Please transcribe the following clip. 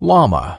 llama.